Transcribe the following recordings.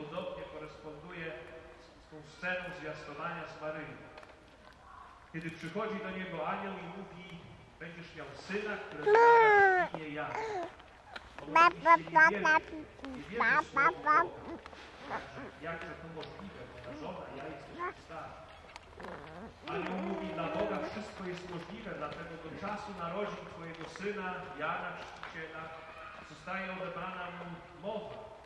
podobnie koresponduje z tą sceną zwiastowania z Maryją. Kiedy przychodzi do niego anioł i mówi, będziesz miał syna, którego imię Jan. On nie wierzy, nie wierzy słowo Boga. Jakże to możliwe, moja żona, ja jestem stary. Anioł mówi, dla Boga wszystko jest możliwe, dlatego do czasu narodzin Twojego Syna, Jana Chrzciciela, zostaje odebrana mu mowa.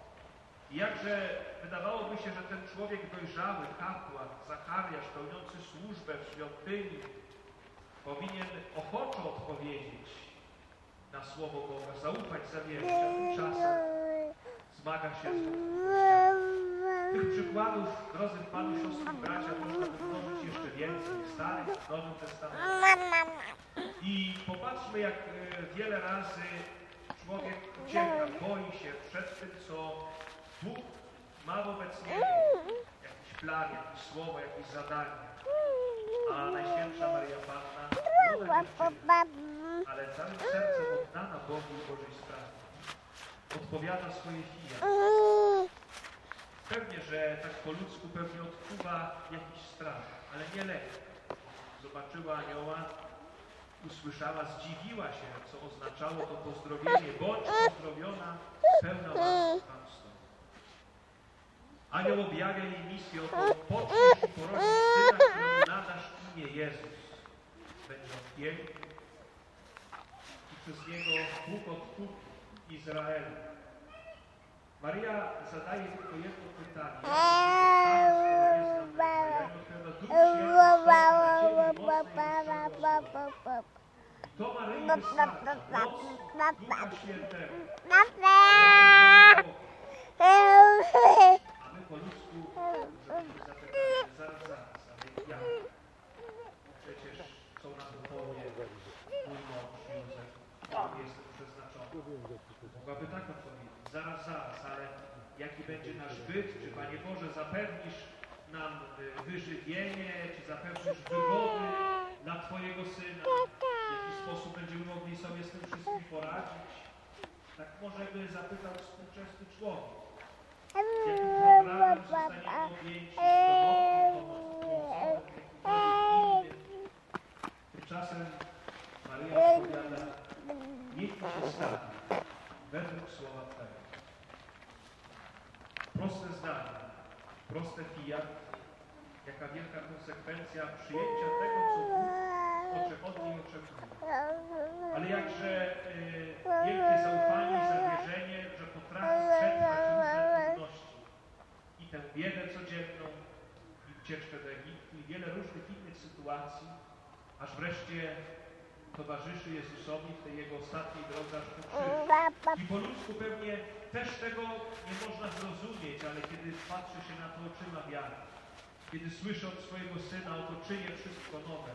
I jakże wydawałoby się, że ten człowiek dojrzały, kapłan, Zachariasz, pełniący służbę w świątyni, powinien ochoczo odpowiedzieć na Słowo Boga, zaufać zawierać, a tymczasem zmaga się z. Tych przykładów, drodzy Panu, siostry i bracia, można mnożyć jeszcze więcej w Starym, w Nowym Testamencie. I popatrzmy, jak e, wiele razy człowiek ucieka, boi się przed tym, co Bóg ma wobec niego. Jakiś plan, jakieś słowo, jakieś zadanie. A Najświętsza Maria Panna, dziewczyna, ale całym sercem oddana Bogu i Bożej sprawie. Odpowiada swoje fija. Pewnie, że tak po ludzku pewnie odczuwa jakiś strach, ale nie lek. Zobaczyła anioła, usłyszała, zdziwiła się, co oznaczało to pozdrowienie. Bądź pozdrowiona, pełna łaski Pan. Anioł objawia jej misję, oto poczniesz i porodzisz syna, któremu nadasz imię Jezus. Będzie on piękny i przez niego Bóg odkupi Izraelu. Maria zadaje tylko jedno pytanie. To Maryi wystarcza. Moc Ducha Świętego. Mogłaby tak odpowiedzieć, zaraz, zaraz, ale jaki będzie nasz byt? Czy Panie Boże zapewnisz nam y, wyżywienie, czy zapewnisz wygody dla Twojego Syna? W jaki sposób będziemy mogli sobie z tym wszystkim poradzić? Tak może by zapytał współczesny człowiek. Jakim programem zostaniemy. Tymczasem Maryja odpowiada, niech mi się stanie według słowa Twego. Proste zdanie, proste fiat, jaka wielka konsekwencja przyjęcia tego, co Bóg ocze- od oczekuje. Ale jakże y, wielkie zaufanie i zawierzenie, że potrafi przetrwać różne trudności. I tę biedę codzienną, i ucieczkę do Egiptu, i wiele różnych innych sytuacji, aż wreszcie towarzyszy Jezusowi w tej Jego ostatniej drodze aż po. I po ludzku pewnie też tego nie można zrozumieć, ale kiedy patrzy się na to oczyma wiary, kiedy słyszy od swojego Syna, oto czynię wszystko nowe,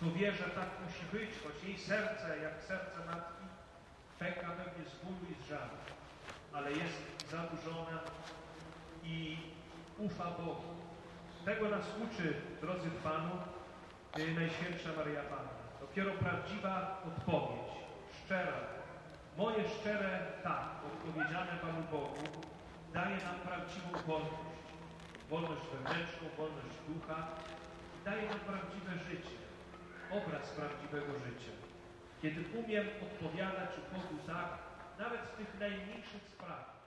to wie, że tak musi być, choć jej serce, jak serce matki, pęka pewnie z bólu i z żalu, ale jest zaburzona i ufa Bogu. Tego nas uczy, drodzy Panu, Najświętsza Maria Panna. Dopiero prawdziwa odpowiedź, szczera, moje szczere tak, odpowiedziane Panu Bogu, daje nam prawdziwą wolność. Wolność wewnętrzną, wolność ducha daje nam prawdziwe życie, obraz prawdziwego życia. Kiedy umiem odpowiadać Bogu tak, nawet w tych najmniejszych sprawach,